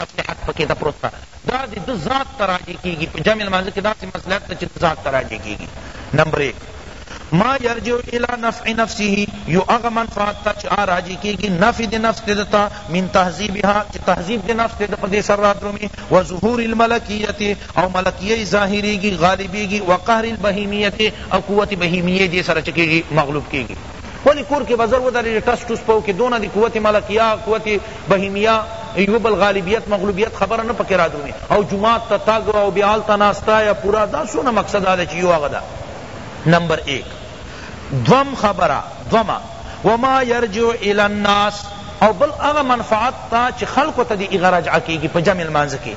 مصلحت پکی ده پروت ده دا دی ده ذات ته راجع کیږی په جمع لمانځه کی داسی مصلحت ده چی ده ذات ته راجع کیږی نمبر ایک ما یرجع الی نفع نفسه یو هغه منفعت ته چی آ راجع کیږی نفع ده نفس ده تا من تهذیبها چی تهذیب ده نفس ده پدی سر رادرومی و ظهور الملکیت او ملکیه ظاهریږی غالبیږی و قهر البهیمیت او قوت بهیمیه دی سره چکیږی مغلوب کیږی ولی کور کی به زر ودریږی ټس ټوس په وکی دونه دی قوت ملکیه قوت بهیمیه یو بل غالبیت مغلوبیت خبره نه پکی رادرومی او جماعت ته تګ او بیا هلته ناسته یا پورا دا څونه مقصد دا دی چی یو هغه ده نمبر ایک دوم خبره دوما وما یرجع الی الناس او بل هغه منفعت تا چی خلقو ته دی هغه رجع کیږی په جمع لمانځه کی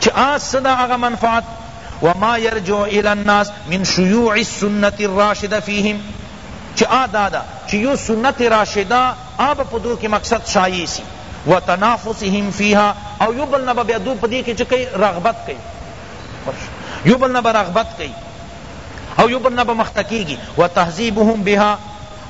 چی آس صدا هغه منفعت وما يرجع الي الناس من شيوع السنة الراشدة فيهم چی آ دادا چی یو سنت راشدہ آ با پا دو کی مقصد شایع سی وتنافسهم فیہا او یو بل نا با بیا دو پدی کی چی کئی رغبت کئی یو بل نا با رغبت کئی او یو بل نا با مخته کیږي وتهذیبهم بها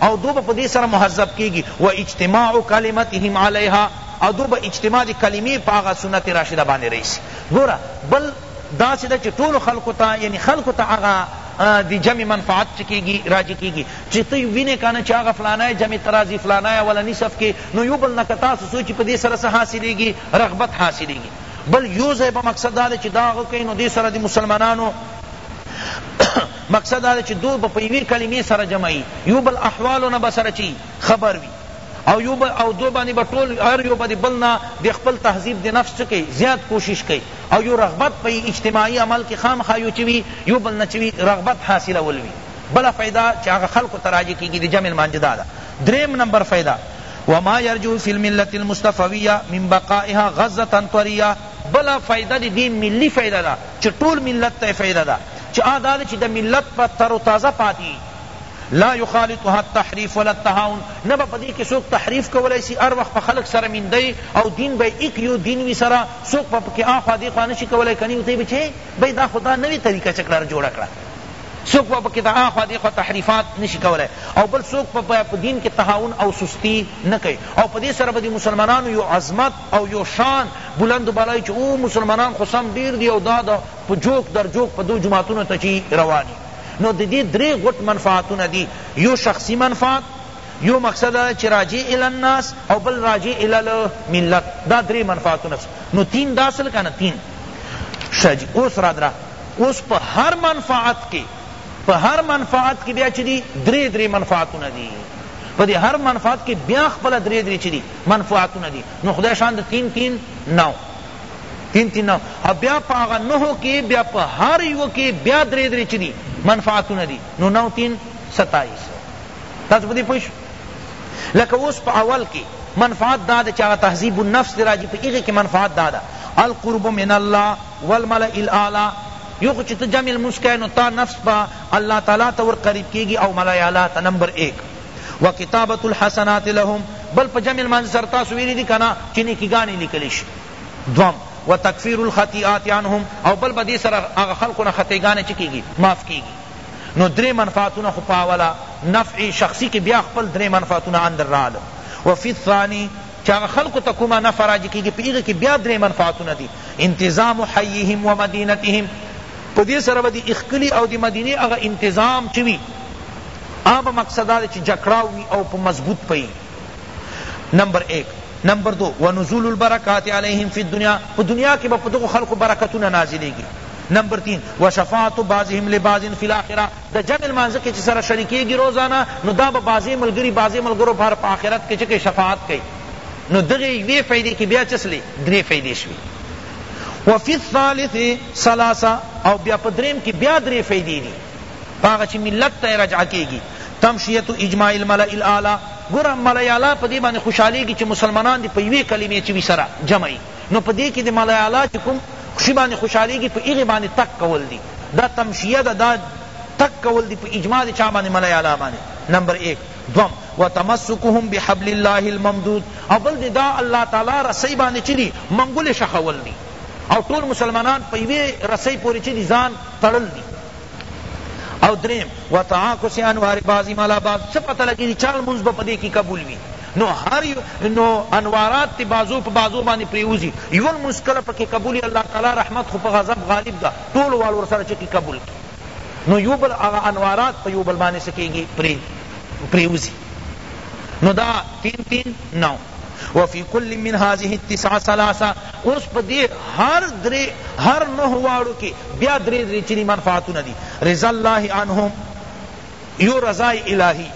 او دو په دې سره مهذب کیږي و اجتماع کلمتهم علیها او دو به اجتماع دی کلمې پاغه سنت راشده باندې رئیس ګورا بل داسې ده چې ټولو خلکو ته یعنی خلکو ته هغه دی جمع منفعت چه کیږی راجع کیږی چه ته وینی کنه چه هغه فلانی جمع ته راځی فلانی اولنی صف کی نو یو بل نه که تاسو سوچی په دی سره څه حاصلیږی رغبت حاصلیږی بل یو ځای به مقصد دا ده چه دا هغه کوي نو دی سره د مسلمانانو مقصد دا ده چه دوی به په یوی کلمې سره جمع یی یو بل احوالو نه به سره چه یی خبر وی او یو به او دو باندې به ټول هر یو به د بل نه د خپل تهذیب د نفس څه کئ زیات کوشش کئ او یو رغبت په اجتماعی عمل کې خامخا یو چه وی یو بل نه چه وی رغبت حاصلول وی بله فائده چه هغه خلقو ته راجع کیږی د جمع لمانځه دا ده دریم نمبر فائده وما يرجو في الملة المصطفوية من بقائها غزة طرية بلا فائدہ دی دی ملی فائدہ دا چه ټول ملت تا فائدہ دا چه آ دا چه دا ملت پا تر و تازہ پاتی لا یخالطها التحریف ولا التهاون نه به پدی کی سوک تحریف کولای سی هر وخت په خلق سره مینده یی او دین به ایک یو دین وی سره سوک به پکی آخوا دیخوا نشی کولای کنی وتی به چه بی دا خو دا نوی طریقه چه کړه جوړه کړه سوک به پکی دا آخوا دیخوا تحریفات نشی کولای او بل سوک په دین کی تهاون او سستی نه کوي او پدی سره به دی مسلمانانو یو عظمت او یو شان بلند و بالا چه او مسلمانان خو سم ډیر دی او دا په جوک در جوک په دو جماعتونو ته چی روانی نو ددی دری غټ منفعتونه دی یو شخصی منفعت یو مقصد دا چی راجع الی الناس او بل راجع الی الملت دا دری منفعتونه نو تین دا سل کنا تین شا جی اوس را درا اوس په هر منفعت کی په هر منفعت کی بیا چی دی دری دری منفعتونه دی په دی هر منفعت کی بیا خپل دری دری چی دی منفعتونه دی نو خدای شان تین تین نو تین تین او بیا په هغه نهو کې بیا په هر یوه کې بیا درې درې چه دي منفعتونه دي نو نو تین ستایس تاسو په دې پوه شو لکه اوس په اول کې منفعت دا ده چې هغه تهذیب النفس دی راځي په هغې کې منفعت دا ده القرب من الله والملأ الاعلی یو خو چې ته جمع لمونځ کوې نو تا نفس به الله تعالی ته ور قریب کېږي او ملأ اعلی ته نمبر ایک وکتابت الحسنات لهم بل په جمع الماضی سره تاسو ویلی دی کنا چی نیکی گانی لیکل شی دوم وتکفیر الخطیئات عنهم او بل به دی سره هغه خلقو نه خطی گانی چی کیږی معاف کیږی نو درې منفعتونه خو په اوله نفع شخصی کی بیا خپل درې منفعتونه اندر راغلل وفی الثانی چی هغه خلقو ته کومه نفع راجع کیږی په هغه کی بیا درې منفعتونه دی انتظام حیهم و مدینتهم په دې سره به دی اخکلی او دی مدینه هغه انتظام چی وی آ به مقصد دا دی چی جکړاو وی او په مضبوط پی نمبر ایک نمبر دو ونزول البرکات علیهم فی الدنیا په دنیا کی به په دغو خلقو برکتونه نازلیږی نمبر تین وشفاعت بعضهم لبعض فی الاخرة د جمع لمانځه کی چی سره شریکیږی روزانه نو دا به بعضی ملګری بعضی ملګرو پر په آخرت کی چه کئی شفاعت کئی نو دغی یوی فائدی کی بیا چه سلی دری فائدی شوی وفی الثالث ثلاثة او بیا په دریم کی بیا دری فائدی دی په هغه چی ملت ته رجعه کیږی تمشیت اجماع الملأ الاعلی ګوره ملأ اعلی په دی باندی خوشحالیږی چی مسلمانان دی په یوی کلمه چی وی سره جمع یی نو په دی کی دی ملأ اعلی چی کوم شی باندی خوشحالیږی په هغی باندی تک کول دی دا تمشیه ده دا تک کول دی په اجماع دی چا باندی ملأ اعلی باندی نمبر ایک دوم وتمسکهم بحبل الله الممدود او بل دی دا الله تعالی رسی باندی چی دی منګولی شخول دی او ټول مسلمانان په یوی رسی پوری چی دی ځان تړل دی او دریم وتعاکس انوار بعضهم علی بعض څه پته لګی دی چا لمونځ به په دې کې قبول وي نو هر نو انوارات تی بازو په بازو باندې پریوزی یو لمونځ کله پکې قبول الله تعالی رحمت خو په غضب غالب ده ټول وال ور سره چکی قبول کی نو یو بل هغه انوارات په یو بل باندې سکیږي پری پریوزی نو دا تین تین نو وفی کل من هذه التسعه ثلاثه اوس په دې هر درې هر نه واړو کې بیا درې درې چني منفعتونه دي رضا الله عنهم یو رضای الهی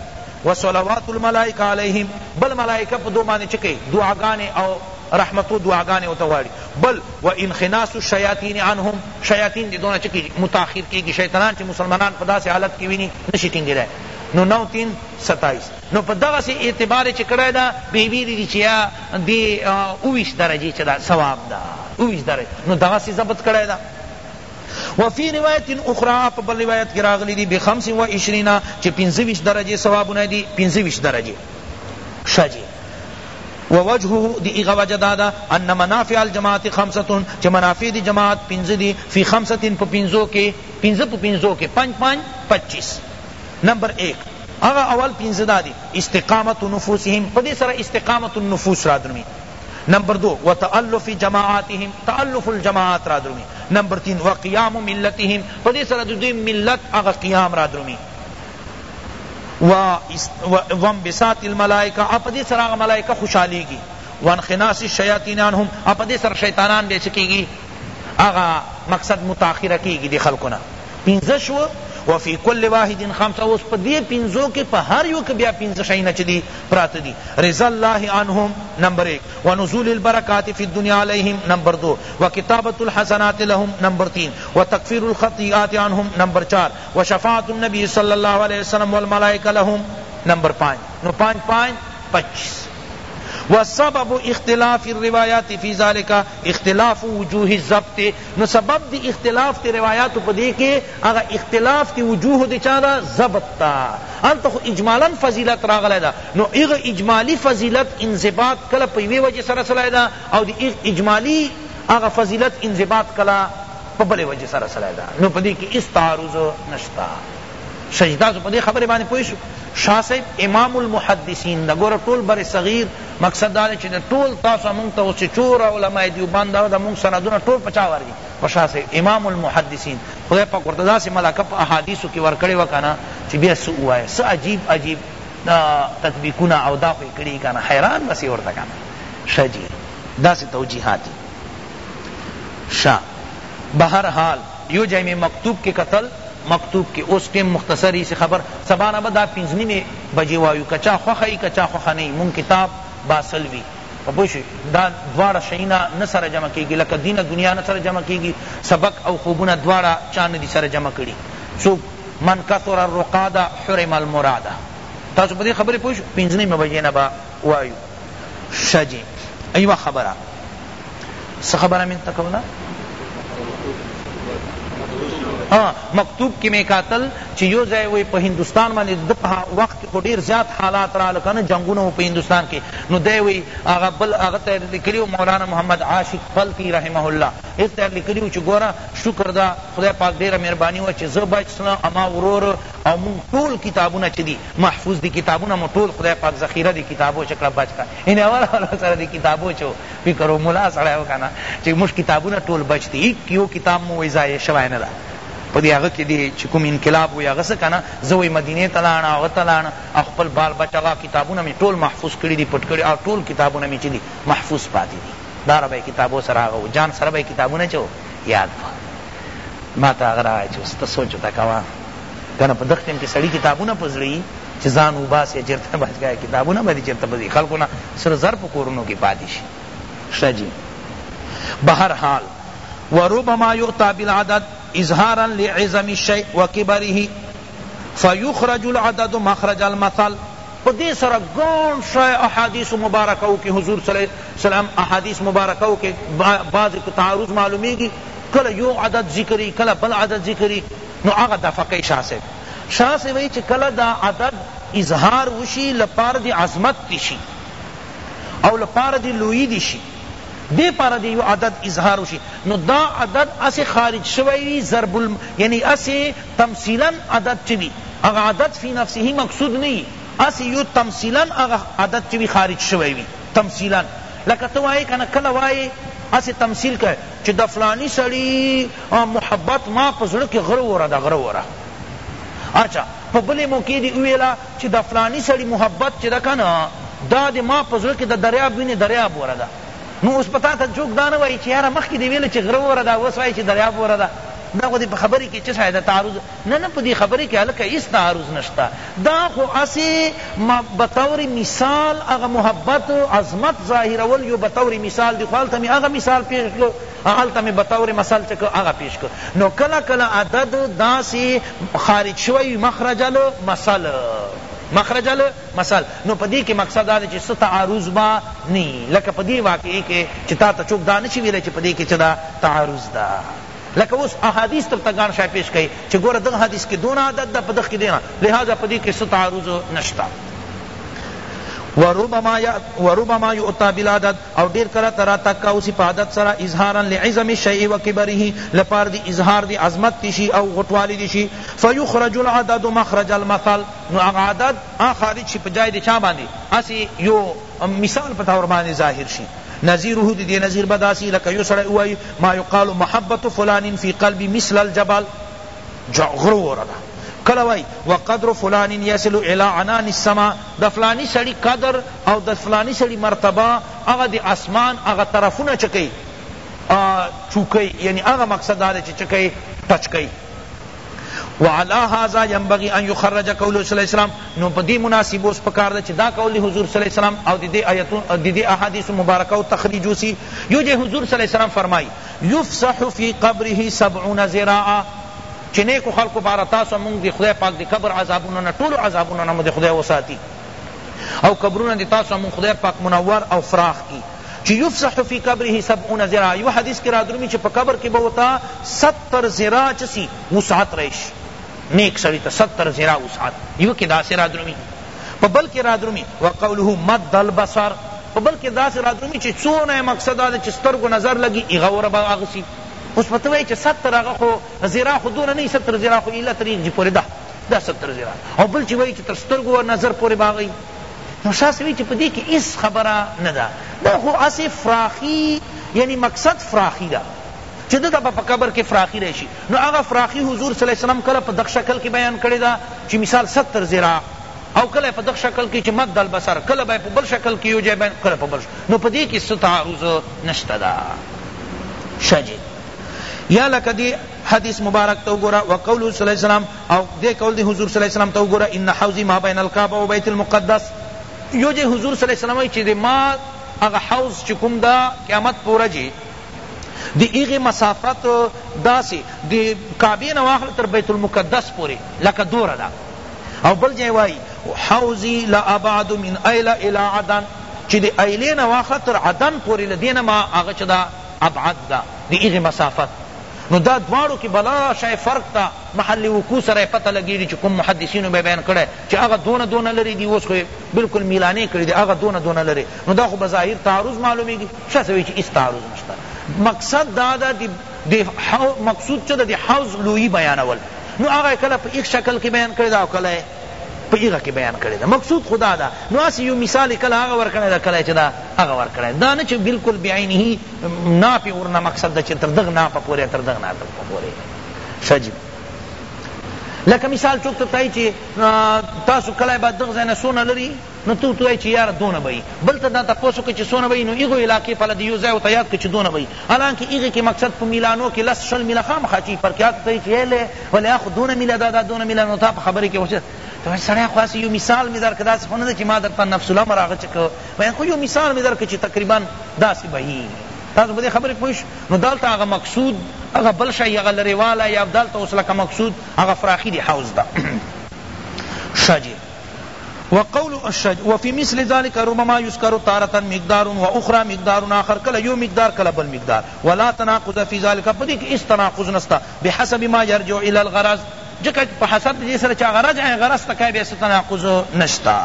و صلوات الملائکه علیهم بل ملائکه په دو باندې چکه دعاګانې او رحمتو دعاګانې او تواړي بل و انخناس الشیاطین عنهم شیاطین دې دونه چکه متأخر کیږي شیطانان چې مسلمانان په داسې حالت کې ویني نشي ټینګېدای نو نو تین ستائیس نو په دغسی اعتبار یې چه کړی ده بی ویلی دی چه یا دی اوویشت درجی چه ده ثواب ده اوویشت درجی نو دغسی ضبط کړی ده وفی روایت اخری په بل روایت کی راغلی دی بخمس و عشرین چه پنځه ویشت درجی ثوابونه دی پنځه ویشت درجی ښه جی ووجهه دی ایغا وجه دادا ان منافع الجماعت خمسة چه منافع دی جماعت پنز دی فی خمسة پا پنزو کے پنز پا پنزو کے پنج پنج پچیس نمبر ایک هغه اول پنځه دا دی استقامت نفوسهم په دې سره استقامت النفوس را درومي نمبر دو وتألف جماعاتهم تألف الجماعات را درومي نمبر تین وقیام ملتهم په دې سره د دوی ملت هغه قیام را درومي وانبساط الملائکه په دې سره هغه ملائکه خوشحالیږي وانخناس الشیاطین عنهم په دې سره شیطانان بیا څه کیږي هغه مقصد متاخره کیږي د خلقونه پنځه شو وفی کل واحد خمسه اوس په دې پنځو کې په هر یو کې بیا پنځه شیونه چې دي پراته دي رضا الله عنهم نمبر ایک ونزول البرکات فی الدنیا علیهم نمبر دو وکتابت الحسنات لهم نمبر تین وتکفیر الخطیئات عنهم نمبر چار وشفاعت النبی صلی اللہ علیہ وسلم والملائکہ لهم نمبر پانچ نو پانچ پانچ پچیس وسبب اختلاف الروایات فی ذلك اختلاف وجوه الضبط نو سبب د اختلاف د روایاتو په دې کې هغه اختلاف د وجوه د چا ده ضبط ده هلته خو اجمالا فضیلت راغلی ده نو هغه اجمالی فضیلت انضباط کله په یوې وجه سره سړی ده او د اجمالی هغه فضیلت انضباط کله په بلې وجه سره سړی ده نو په دې کې هیڅ تعارض نشته شش تاسو په دې خبرې باندې پوه شو شاه صاحب امام المحدثین ده ګوره ټول بر صغیر مقصد دا دی چی د ټول تاسو مونږ ته اوس چی چور علماء دیوبند او د مونږ سندونه ټول په چا ورځی په شاه صاحب امام المحدثین خدای پاک ورته داسی ملکه په احادیثو کی ورکړی وه کنه چی بیا څه ووایه څه عجیب عجیب تطبیقونه او دا خو یې کړی کنه حیران به سی ورته کنه شه جی داسی توجیهات شه بهر حال یو جای می مکتوب کی کتل مکتوب کی اوس ټیم مختصر یی سی خبر سبا نه به دا پنځه نیمی بجی وایو که چا خوښه یی که چا خوښه نه یی مونږ کتاب باسل وی په پوه شوی دا دواړه شیونه نه سره جمع کیږی لکه دین دنیا نه سره جمع کیږی سبق او خوبونه دواړه چا ندی سره جمع کړی څوک من کثر الرقاد حرم المراد تاسو په دی خبری پوه شوی پنځه نیمی بجی نه به وایو شه جی ایوه خبره څه خبره می درته کوله ها مکتوب کی می کاتل چی یو ځای وی په هندوستان باندې د په وخت کی خو ډیر زیات حالات رااله کنه جنگونه و په هندوستان کی نو دی وی هغه بل هغه ته لیکلی مولانا محمد عاشق پلتی رحمه الله هغه ته لیکلی چی ګوره شکر ده خدای پاک ډیره مهربانی وه چی زه بچ سوم اما ورور او مونږ ټول کتابونه چی دی محفوظ دی کتابونه مو ټول خدای پاک ذخیره دی کتابو چه کړه بچ کړه یعنی اول اول سره دی کتابو چه فکر و ملا سړی و کنه چه موږ کتابونه ټول بچ دی هیڅ یو کتاب مو وای ضایع شوی نه ده پدی هغه کی دی چه کوم انقلاب وی هغه سه کنه زه وای مدینه ته لاړم هغه ته لاړم او خپل بال بچ هغه کتابونه می ټول محفوظ کړی دی پټ کړی او ټول کتابونه می چه دی محفوظ پاتی دی دا ربه کتابو سره هغه و جان سره به کتابونه چه و یاد وه ماته هغه راغی چی اوس ته سوچ ورته کوه کنه په دغه ټیم کی سړی کتابونه په زړه یی چی ځان وباسی چیرته بچه کتابونه به دی چیرته په دی خلکو نه سره زر په کورونو کی پاتی شی ښه جی بهر حال وربما یؤتی بالعدد اظهارا لعظم الشیء وکبره فیخرج العدد مخرج المثل په دې سره ګڼ شی احادیث مبارکه وو کې حضور صلی الله علیه وسلم احادیث مبارکه وو کې بعض تعارض معلومیږي کله یو عدد ذکری کله بل عدد ذکری نو هغه دفع کوي شاه صاحب شاه صاحب وایي چې کله دا عدد اظهار وشي لپاره د عظمت دی شي او لپاره د لویی دی شي دې پاره دی یو عدد اظهار وشي نو دا عدد اسې خارج شوی ضرب الم یعنی اسې تمثیلا عدد چه وی هغه عدد فی نفسه مقصود نه یی هسی یو تمثیلا هغه عدد چه وی خارج شوی وی تمثیلا لکه ته وایی کنه کله وایی هسی تمثیل کړی چه دفلانی سړی محبت ما په زړه کی غره وره ده غره وره اچھا په بلی موقع دی وویلا چه دفلانی سړی محبت چه ده کنه دا دی ما په زړه کی د دریاب وینی دریاب وره ده نو اوس په تاته څوک دا نه وایی چه یاره مخکی دی ویلی چه غره وره ده اوس وایی چه دریاب وره ده دا خو دی په خبری کی چه شاید تعارض نه نه په دی خبری کی هلکه هیڅ تعارض نشته دا خو هسی بطور مثال هغه محبت او عظمت ظاهرول یو بطور مثال دی خو هلته می هغه مثال پیش کړو هلته می بطور مثل چه هغه پیش کړو نو کله کله عدد داسی خارج شوی مخرج المثل مخرج المثل نو پدی کی مقصد دا چی ستا عارض با نی لکه پدی واقعی کی چی تا تا چوک دا نشی ویلی چی پدی کی چی دا تعارض دا لکه اوس احادیث درته ګڼ شی پیش کړي چې ګوره دغه حدیث کې دونه عدد ده په دغه کې دونه لهذا په دې کې څه تعارض نشته وربما وربما یؤتا بالعدد او ډیر کله ترا تک او سی عدد سره اظهارا لعظم الشیء وکبره لپاره دی اظهار دی عظمت دی شی او غټوالی دی شی فیخرج العدد مخرج المثل نو عدد ا خارج شی پجای دی چا باندې اسی یو مثال په طور باندې ظاهر شي نظیره د دې نظیر به داسې وي لکه یو سړی ووایي ما یقال محبة فلان فی قلبی مثل الجبل غره وره ده کله وای وقدر فلان یصل الی عنان السما د فلانی سړی قدر او د فلانی سړی مرتبه هغه د اسمان هغه طرفونه چکی چوکی یعنی هغه مقصد دا چې چکی ټچ کوي وعلى هذا ينبغي ان يخرج قول صلی الله علیه وسلم نو په دې مناسب اوس پکار ده چې دا قول حضور صلی الله علیه وسلم او د دې آیتون د دې احادیث مبارکه او تخریج وسی یو جه حضور صلی الله علیه وسلم فرمای یفسح فی قبره 70 ذراعا چې نیکو خلقو بار تاسو مونږ دی خدای پاک دی قبر عذابونو نه ټول عذابونو نه مو دی خدای وساتی او قبرونه دی تاسو مونږ خدای پاک منور او فراخ کی چی یفسح فی قبره سبعون ذراع یو حدیث کی رادرومی چی په قبر کی به ورته ستر ذراع چه سی وسعت راشی نیک سړی ته ستر ذراع وسعت یو کی داسی رادرومی په بل کی رادرومی وقوله مد البصر په بل کی داسی رادرومی چی څونه مقصد دا چی سترګو نظر لگی هغه ور به هغه سی اوس په ته وای چی ستر هغه خو ذراع خو دونه نه ستر ذراع خو الا طریق جی پوری ده دا ستر ذراع او بل چی وای چی تر سترګو نظر پوری باغی نو شاه صاحب وی چی په دی کی هیڅ خبره نه ده دا خو هسی فراخی یعنی مقصد فراخی ده چی ده ته به په قبر کی فراخی راشی نو هغه فراخی حضور صلی الله علیه وسلم کله په دغ شکل کی بیان کړی ده چی مثال ستر ذراع او کله په دغ شکل کی چی مد البصر کله به په بل شکل کی یو جای بیان کله په بل نو په دی کی څه تعارض نشته ده شجی یا لکه دی حدیث مبارک تو گورا وقول صلی اللہ علیہ وسلم او دې قول دې حضور صلی الله علیه وسلم ته وګوره ان حوضی ما بین الکعبه و بیت المقدس یو جې حضور صلی الله علیه وسلم وای چې د ما هغه حوض چې کوم دا قیامت په ورځ د هغه مسافت داسې د کعبې نه واخله تر بیت المقدس پورې لکه دوره ده او بل ځای وای حوضی لا ابعد من ایله الی عدن چې د ایلې نه واخله تر عدن پورې له دې نه ما هغه چې دا ابعد ده د هغه مسافت نو دا دواړو کی بلا شی فرق ته محل وقوع سره پته لګیږی چی کوم محدثینو به بیان کړی چی هغه دونه دونه لری دی اوس خو یی بلکل میلانی کړی دی هغه دونه دونه لری نو دا خو بظاهر تعارض معلومیږی شیخ صاحب وی چی هیڅ تعارض نشته مقصد دا ده دی دی مقصود چه ده دی حوض لویی بیانول نو هغه کله په ایک شکل کی بیان کړی دا او کله په ایغه کی بیان کړی دا مقصود خدا دا نو اسی یو مثال کله هغه ورکړی دا کله چه دا هغه ورکړی دا نه چه بالکل بعینه نا پی اور نا مقصد دا چه تر دغ نا پا پوری تر دغ نا تر پا پوری شجی لکه مثال چوک تو تای چی تاسو کلای با دغ زینا سونا لری نو تو تو چی یار دونه بئی بل تا دا تپوسو که چی سونا بئی نو ایغو علاقه پلا دیو زیو تا یاد که چی دونه بئی حالانکه ایغی که مقصد پا میلانو که لس شل میلا خام خاچی پر کیا تو تای چی ایلی ولی اخو دونه میلا دا دا دونه میلا نو تا پا خبری که وشد تو سڑی خواسی یو مثال می در کداس خونه دا چی ما در تا نفس الامر آغا چکو وایې خو یو مثال مې درکړ چې تقریبا داسې بهیږي تاسو په دې خبره پوه شوئ نو دلته هغه مقصود هغه بل شی هغه لرې والی یا دلته اوس لکه مقصود هغه فراخي د حوض ده ښه جي وقول الشج وفي مثل ذلك ربما يذكر تارة مقدار واخرى مقدار آخر کلا یو مقدار کلا بل مقدار ولا تناقض في ذلك پدې کې اس تناقض نستا بحسب ما يرجع الى الغرض ځکه چه په حسب د دې سره چه هغه رجع غرض ته کاې بیا څه تناقض نشته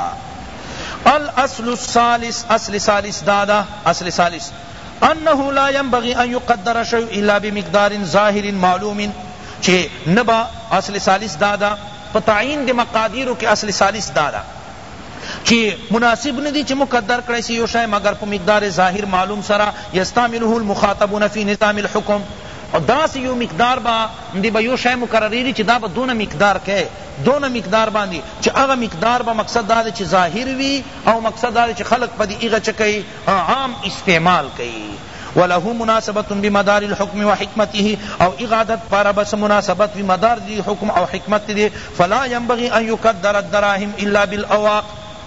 الاصل الثالث اصل ثالث دادا اصل ثالث انه لا ينبغي ان يقدر شيء الا بمقدار ظاهر معلوم چه نبا اصل ثالث دادا په تعین د مقادیرو کې اصل ثالث دادا چی مناسب ندی چی مقدر کړی سی یو شای مگر په مقدار ظاهر معلوم سرا یستعمله المخاطبون فی نظام الحکم او داسی یو مقدار با ندی به یو شی مقرریری چی دا به دونه مقدار که دونه مقدار باندی چی هغه مقدار به مقصد دا دی چی ظاهر وی او مقصد دا دی چی خلق پدی هغه چه کئی عام استعمال کئی وله مناسبت بمدار الحکم وحکمته او هغه عدد پارا به څه مناسبت وی مدار دی حکم او حکمت دی فلا ینبغی ان یقدر الدراهم الا بالاواق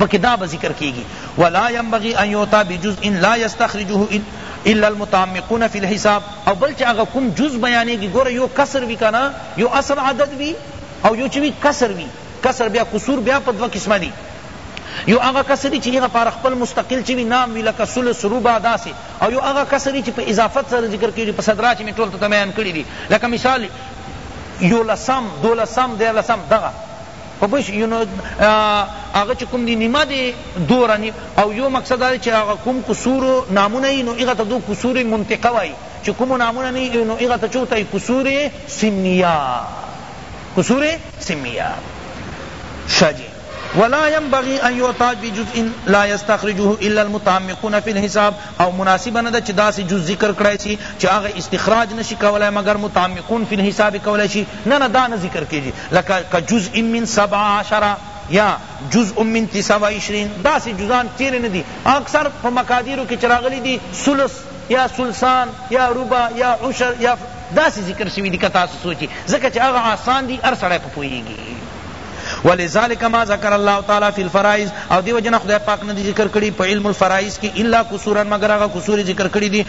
پکې دا به ذکر کیږي ولا ينبغي ان يعطى بجزء لا يستخرجه الا المتعمقون في الحساب او بل چې هغه کوم جز بیانېږي ګوره یو کسر وي که نه یو اصل عدد وي او یو چې وي کسر وي کسر بیا کسور بیا په دوه قسمه دي یو هغه کسری چې هغه پر خپل مستقل چې وي نام وي لکه ثلث ربع داسې او یو هغه کسری چې په اضافت سره ذکر کېږي په صدرا چې مې ټول ته بیان کړي دي لکه مثال یولسم دولسم دیارلسم دغه په پوه شوی نو هغه چه کوم دی نیمه دی دوره نیم او یو مقصد دا دی چه هغه کوم قصور نامونه یی نو هغه ته دو قصور منطقه وایی چه کوم نامونه نه یی نو هغه ته چه وتایی قصور سنیه قصور سنیه شه جی ولا ینبغی ان یعتاج بجزء لا یستخرجه الا المتعمقون فی الحساب او مناسبه نه ده چی داسی جز ذکر کړای سی چی هغه استخراج نشی کولای مګر متعمقون فی الحساب کولای شی نه نه دا نه ذکر کیږی لکه که جزء من سبع عشرا یا جزء من تسع و عشرین داسی جزان چیری ندی اکثر په مقادیرو کی چی راغلی دی ثلث یا ثلثان یا ربع یا عشر یا داسی ذکر شوی دی که تاسو سوچی ځکه چی هغه آسان دی هر سړی په پوهیږی ولذلک ما ذکر الله تعالی فی الفرائض او دی وجنا خدای پاک نه ذکر کړی په علم الفرائض کی الا قصورا مگر هغه قصور ذکر کړی دی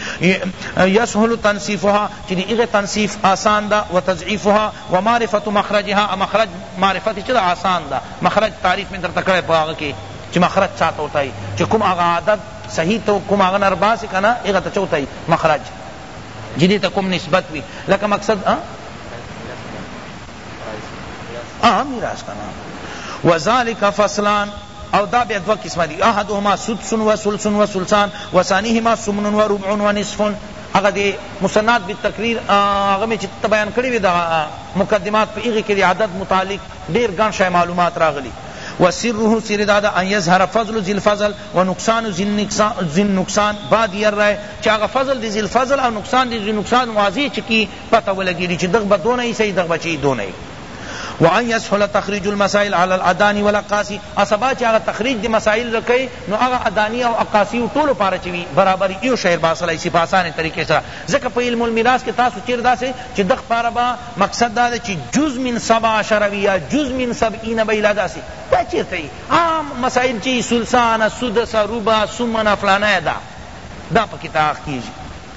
یسهل تنصیفها چې دی هغه تنصیف آسان ده وتضعیفها ومعرفت مخرجها مخرج معرفت چې آسان ده مخرج تعریف من درته کړی په هغه کې چې مخرج چاته وتای چې کوم هغه عادت صحیح تو کوم هغه نرباس کنا هغه ته چوتای مخرج جدی ته کوم نسبت وی لکه مقصد اه میراث کنا وذالک فصلان او دا بیا دو قسمه دی احدهما سدس و سلس و سلسان و ثانیهما سمن و ربع و نصف هغه دی مسنات بالتقریر هغه می چې ته بیان کړی وی دا مقدمات په هغه کې دی عدد متعلق ډیر ګڼ شای معلومات راغلی وسره سر دادا ان یظهر فضل ذل فضل ونقصان ذل نقصان بعد ير رائے چاغه فضل ذل فضل او نقصان ذل نقصان واضح چکی پته ولګیږی چی دغ به دونه ایسه یی دغ به چی دونه یی وان یسهل تخریج المسائل علی الادانی والاقاصی او سبا چی هغه تخریج دی مسائل رکی نو هغه ادانی او اقاصی ټولو پاره چی وی برابر یو شی به حاصلای سی په آسانه طریقه سره ځکه په علم المیراث کی تاسو چیر داسی چی دغ پاره به مقصد دا دی چی جز من سبع عشر وی یا جز من سبعین به الی داسی دا چیرته یی عام مسائل چی ثلثان سدس ربع ثمن فلانه دا دا پکی تاخ کیږی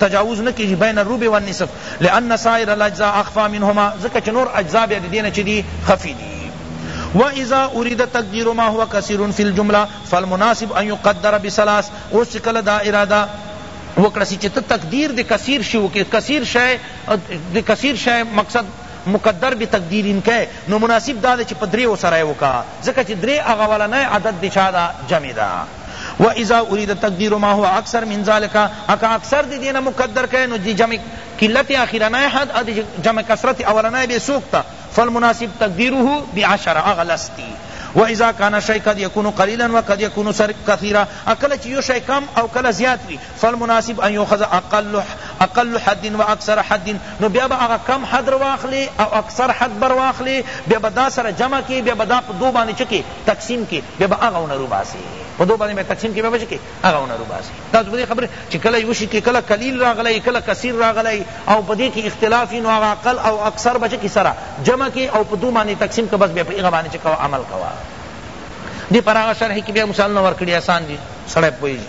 تجاوز نه کیږی بین الربع والنصف لان سائر الاجزاء اخفی منهما ځکه چه نور اجزاء بیا د دینه چه دی خفی دی واذا اريد تقدير ما هو كثير في الجمله فالمناسب ان يقدر بثلاث اوس چه کله دا اراده وکړه سی چه ته تقدیر د کثیر شی وکې کثیر شی د کثیر شی مقصد مقدر به تقدیر ان کې نو مناسب دا چې په دریو سره وکا ځکه چې درې هغه ولنه عدد د چا دا جمع ده و اذا اريد تقدير ما هو اکثر من ذلک اکا اکثر دی دینه مقدر کئ نو دی جمع قلت اخرنہ حد ادی جمع کثرت اولنہ بے سوک تا فالمناسب تقدیره بعشر اغلس تی و اذا کان شیء قد یکون قلیلا و قد یکون کثیرا اکل چ یو شیء کم او کل زیات وی فالمناسب ان یوخذ اقل اقل حد و اکثر حد نو بیا به هغه کم حد رواخلی او اکثر حد به رواخلی بیا به دا سره جمع کی بیا به دا په دو باندې چه کی تقسیم کی بیا به هغه ونه روباسی په دو باندې تقسیم کی بیا به چه کی هغه ونه روباسی تاسو به خبر چې کله یو شی کې کله قلیل راغلی کله کثیر راغلی او په دې کې اختلاف نو هغه اقل او اکثر بچ کی سره جمع کی او په دو باندې تقسیم کی بس بیا په هغه باندې چه کو عمل کوا دی پر هغه شرح کې بیا مثال نو ورکړي آسان دي سړی پوهیږي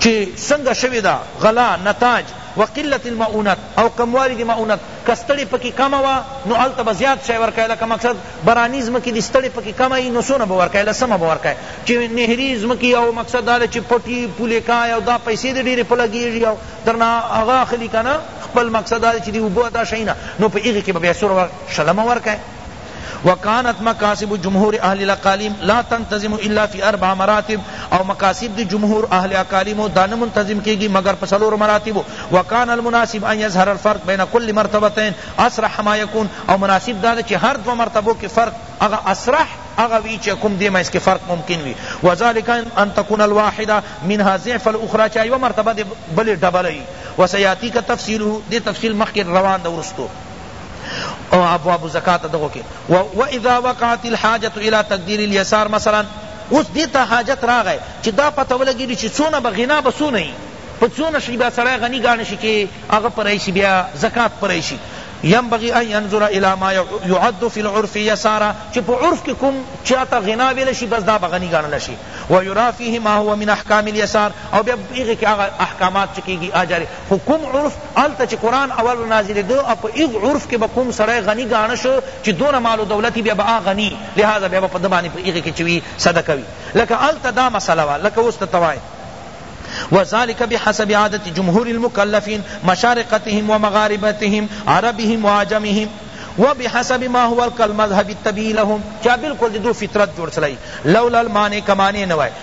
چی څنګه شوی ده غلا، نتاج، و قلت المعونت او کموالی دی معونت که ستړی پکی کمه وه نو هلته به زیات شی ورکوی لکه مقصد برانی ځمکی دی ستړی پکی کمه یی نو څونه به ورکوی لسمه به ورکوی چی نهری ځمکی او مقصد دا دی چی پټی پولی کای او دا پیسی دی ډیری په لګیږی او درنه هغه اخلی کنه خپل مقصد دا دی چی دی اوبه او دا شیونه نو په هغی کی به بیا څونه شلمه ورکوی. وکانت مکاسب جمهور اهل الاقالیم لا تنتظم الا فی اربع مراتب او مکاسب دی جمهور اهل اقالیم دا نه منتظم کیږي مگر په څلور مراتب وکان المناسب ان یظهر الفرق بین کل مرتبتین اسرح ما یکون او مناسب دا چې هر دو مرتبو کې فرق هغه اسرح هغه وی چې کوم دې مې کې فرق ممکن وي وذالک ان تكون الواحده منها ضعف الاخرى چې یو مرتبه بل ډبل وي وسیاتی کا تفصیل دې تفصیل مخکې روان ده ورستو ابواب الزکات دغه کې و اذا وقعت الحاجه الى تقدير اليسار مثلا اوس دیتا حاجت راغی چې دا پته ولګی چې څونه به غنا به څونه وي په څونه شي بیا سړی غني ګاڼه شي چې هغه پرای شي بیا زکات پرای شي ينبغي ان ينظر الى ما يعد في العرف يسارا چې په عرف کې کوم چاته غنا ویل شي بس دا بغنی ګڼل شي ويرا فيه ما هو من احکام اليسار او بیا هغه احکامات چې کیږي اجر خو کوم عرف هلته چی قرآن اول رانازلیدو او په هغ عرف کی به کوم سړی غنی ګاڼه شو چی دونه مال و دولت وی بیا به هغه غنی لهذا بیا به په ده باندی په هغی کی چی وی صدقه وی لکه هلته دا مسله وه لکه اوس ته ته وایی وذلک بحسب عادت جمهور المکلفین مشارقتهم ومغاربتهم عربهم وعجمهم و بحسب ما هو کالمذهب الطبیعی لهم چا بالکل دو فطرت جوړ سلی لولا المانع کمانع نوای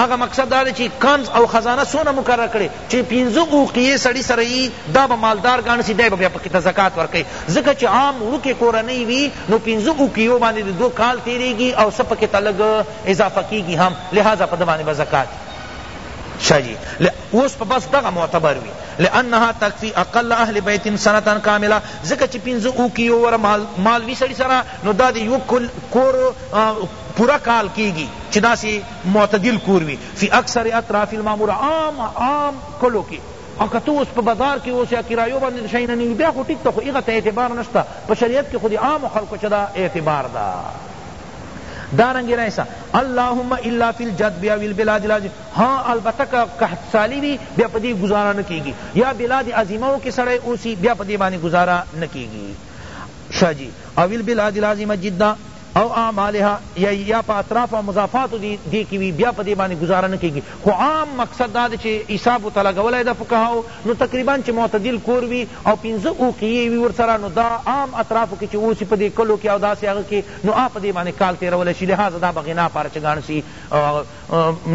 هغه مقصد دا دی چی کنز او خزانه څونه مقرر کړی چی پنځه اوقیه سړی سره یی دا به مالدار ګڼ سی دی به بیا پکی ته زکات ورکوی ځکه چی عام وړوکی کورنۍ وی نو پنځه اوقیو باندی د دوه کال تیریږی او څه پکی ته لږ اضافه کیږی هم لهذا په ده باندی به زکات شاه جی اوس په بس دغه معتبر وی لانها تکفی اقل اهل بیت سنه کامله ځکه چی پنځه اوقیو ور مال وی سړی سره نو دا دی یو کور پوره کال کیږی چی داسی معتدل کور وی فی اکثر اطراف المعموره عام عام کلو کی او که ته اوس په بازار کی اوسې او کرایو باندې د شی نه نیږی بیا خو ټیک ده خو هغه ته اعتبار نشته په شریعت کی خو د عامو خلقو چه ده اعتبار ده دارنګ رئیسا اللهم الا فی الجدب او البلاد العظیم ها البته که قحط سالی وی بیا په دی گزارا نه کیږی یا بلاد عظیمه کی سړی اوسی بیا په دی باندې گزارا نه کیږی شاجی او البلاد العظیم جدا او اعمالها یا یا په اطراف او مضافاتو دې کې وي بیا په دې باندې ګزاره نه کېږي خو عام مقصد دا دی چې حساب ورته لګولی د فقهاو نو تقریبا چې معتدل کور وي او پنځه اوقیې وي ورسره نو دا عام اطرافو کې چې اوسي په دې کلو کې او داسې هغه کې نو هغه په دې باندې کال تېرولی شي لهذا دا به غنا پاره چې ګڼ شي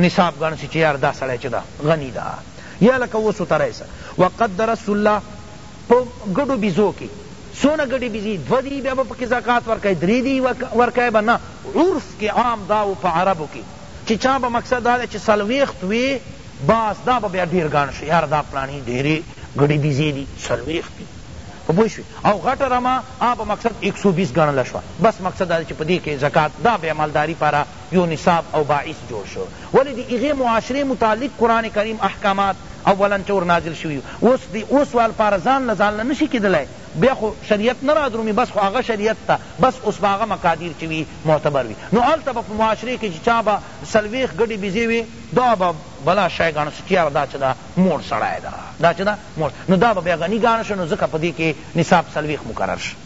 نصاب ګڼ شي چې یار دا سړی چې ده غني ده یا لکه اوس ورته رئیسه وقدر رسول الله په ګډو بیزو کی څونه ګډی بیزی دوه دی بیا به پکی زکات ورکای دری دی ورکای به نه عرف کی عام دا وو په عربو کی چی چا به مقصد دا دی چی څلویښت وی بس دا به بیا ډیر ګڼ شی یاره دا پلانی ډیری ګډی بیزی دی څلویښت دی په پوه شوی او غټه رمه هغه به مقصد ایک سو بیس ګڼله شوه بس مقصد دا دی چی په دی کی زکات دا بیا مالداری پاره یو نصاب او باعث جوړ شو ولی دی هغی معاشری متعلق قرآن کریم احکامات اولا چور نازل شوی اوس دی اوس وال پاره ځان له ځان له نشی کیدلای بیا خو شریعت نه رادرومی بس خو هغه شریعت ته بس اوس به هغه مقادیر چی وی معتبر وی نو هلته به په معاشری کی چی چا به څلویښت ګډی بیزی وی دا به بلا شی ګڼه شو چی یاره دا چه دا موړ سړی ده دا چه دا موړ نو دا به بیا غنی ګاڼه شو نو ځکه په دی کی نصاب څلویښت مقرر شو.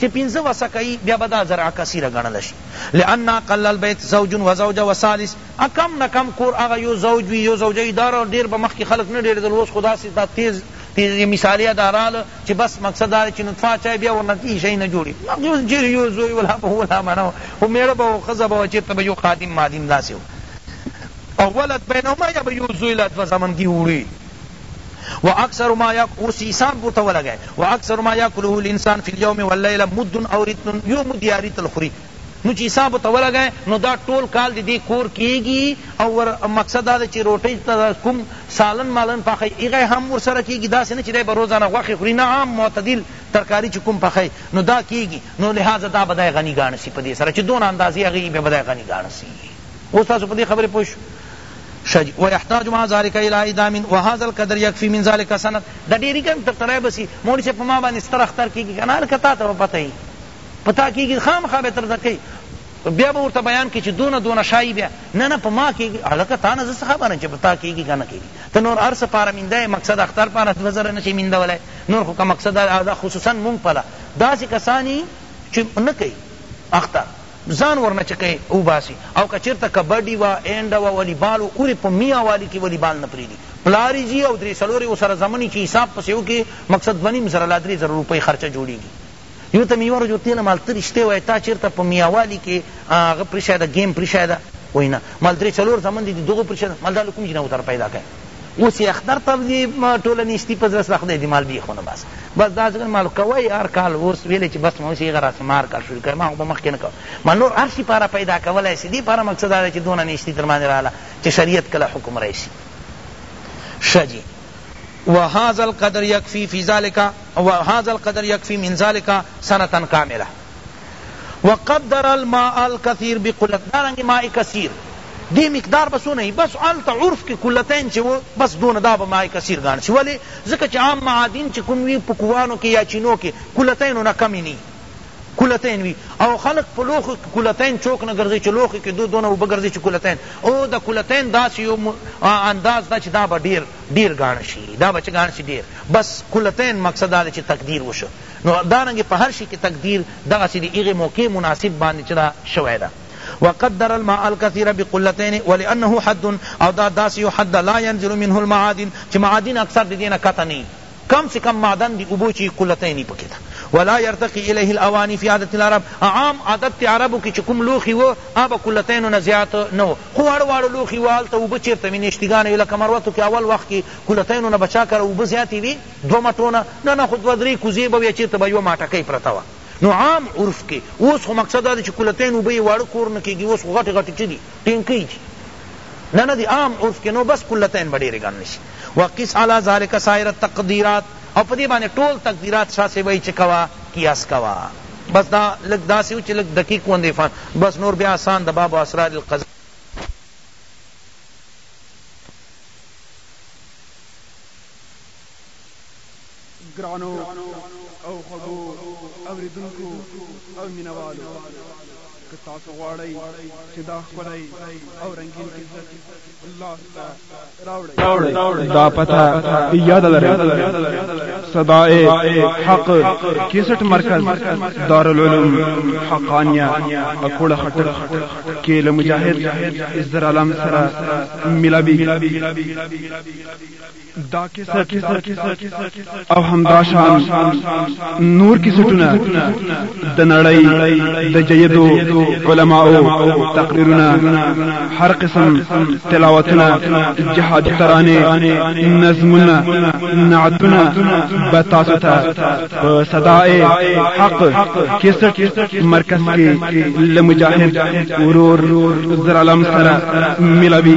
چه پنځه وسکه یی بیا به دا ذرع کثیره ګڼل شی لان اقل البیت زوج و زوجه و ثالث کم نه کم کور هغه یو زوج وی یو زوجه وی دا ډیر به مخکی خلق نه ډیریدل اوس خو داسی دا تیز تیز مثالیه دا راله چه بس مقصد دا چه نطفه چای بیا ورنه کی شی نه جوړی مقصد چیر یو زوی ولا به ولا منو خو میړه به و ښځه به و چیرته به یو خادم مادم داسی و او ولد بینهما یا به یو زوی لا دوه زامن کی وړی واکثر ما یاک اوس حساب ورته ولګی واکثر ما یاکله الانسان فی الیوم واللیلة مد او رطل یو مد یا رطل خوری نو چی حساب ورته ولګی نو دا ټول کال دی دی کور کیږی او ور مقصد دا چی روټی ته کوم سالن مالن پخی هغه هم ورسره کیږی داسې نه چی دی به روزانه غوښې خوری نه عام معتدل ترکاری چی کوم پخی نو دا کیږی نو لهذا دا به دی غنی ګاڼسی پدی سره چی دونه اندازی هغه به دی غنی ګاڼسی اوس تاسو پدی خبره پوه شو شه جی ويحتاج مع ذلك الى ادام وهذا القدر يكفي من ذلك سند دا ډیری کن تر ترای بسی مولوی صاحب په ما باندې ستر اختر کیږي کنه هر کتا ته پته ای پتا کیږي خامخا به تر تکي بیا به ورته بیان کی چې دونه دونه شای بیا نه نه په ما کیږي هلکه تا نه زه خبره چې پتا کیږي کنه کیږي ته نور هر څه پاره مینده مقصد اختر پاره دوه زره نشي مینده ولای نور خو که مقصد دا خصوصا مونږ پلا داسې کسانی چې نه کوي اختر ځان ورنه چه که وباسی او که چیرته کبډی وه اینډه وه ولی بال و اوری په میا والی کی ولی بال نه پریدی پلار یی ځی او دری څلور یی ورسره ځمنی چی حساب پسی وکی مقصد دوه نیم زره لا دری زره روپی خرچه جوړیږی یو ته می یوه ورځ ورته ویل مال ته رشته وایی تا چیرته په میا والی کی هغه پریښی ده ګیم پریښی ده وایی نه مال دری څلور ځمن دی دی دغو پریښی ده مال دا له کوم ځای نه وو تر پیدا کړی اوس یې اختر ته دې ټوله نیستي په زړه سره خدای دې مال بیخ ونه باسه بس دا ځکه مال کوئ هر کال اوس ویلې چې بس ما اوس هغه راسمه هر کال شروع کړی ما خو به مخکې نه کوه ما نور هر شي پاره پیدا کولای سي دې پاره مقصد دا دی چې دونه نیستي تر باندې راغله چې شریعت کله حکم راشي ښه جي وهذا القدر يكفي في ذلك وهذا القدر يكفي من ذلك سنة كاملة وقدر الماء الکثیر بقلت دارنگی ماء کثیر دی مقدار بس نه بس الته عرف کې کلتین چې و بس دون دا به مای کثیر غان شي ولی ځکه چې عام معادن چې کوم وی پکوانو کې یا چینو کې کلتین نه کمی ني کلتین وی او خلق په لوخ کلتین چوک نه ګرځي چې لوخ کې دو دونه وبګرځي چې کلتین او د کلتین داس یو انداز دا چې دا به ډیر ډیر غان شي دا به چې غان شي ډیر بس کلتین مقصد دا چې تقدیر وشو نو دارنګه په هر شی کی تقدیر دغسی دی هغی موقع مناسب باندی چه دا شوی ده وقدر الماء الکثیر بقلتین ولانه حد او دا داسی یو حد ده لا ينزل منه المعادن چه معادن اکثر دی دینه کته نی کم سے کم معدن دی اوبو چی قلتینی پکی ده ولا يرتقي الیه الاوانی فی عادت العرب عام عادت عربو کی چه کوم لوخی و آبا قلتینو نه زیات نه و خو اړ واړو لوخی و هلته اوبه چیرته وی نیشتیگانه وی لکه مروتو کی اول وخت کی قلتینو نه بچا کره اوبه زیاتی وی دوه مټونه نه نه خو دوه درې کوزې به وې یا چېرته به یوه ماټکۍ پرته وه نو عام عرف کې اوس خو مقصد دا دی چې کولتین اوبه یې واړه کور نه کېږي اوس خو غټې غټې څه دي ټېنکۍ دي نه نه دی عام عرف کې نو بس کولتین به ډېرې ګڼلې شي وقس علی ذلک سایر التقدیرات او په دې باندې ټول تقدیرات شاه صاحب وایي چې کوه قیاس کوه بس دا لږ داسې و چې لږ دقیق غوندې فهم بس نور بیا آسان د باب اسرار القضاء ګرانو او خوږو اوریدونکو او مینوالو که تاسو غواړئ چې دا ښکلی او رنګین کیسټ لاس ته راوړئ دا پته یاد لرئ صدائے حق کیسټ مرکز دارالعلوم حقانیه اکوړه خټه کې له مجاهد عزت عالم سره ملاوي دا کیسټ او همداشان نور کیسټونه د نړۍ د جیدو علماو تقریرونه هر قسم تلاوتونه جهاد ترانه نظمونه نعتونه به تاسو ته په صداي حق کیسټ مرکز کې لمجاهد ورور زرالم سره ملاوي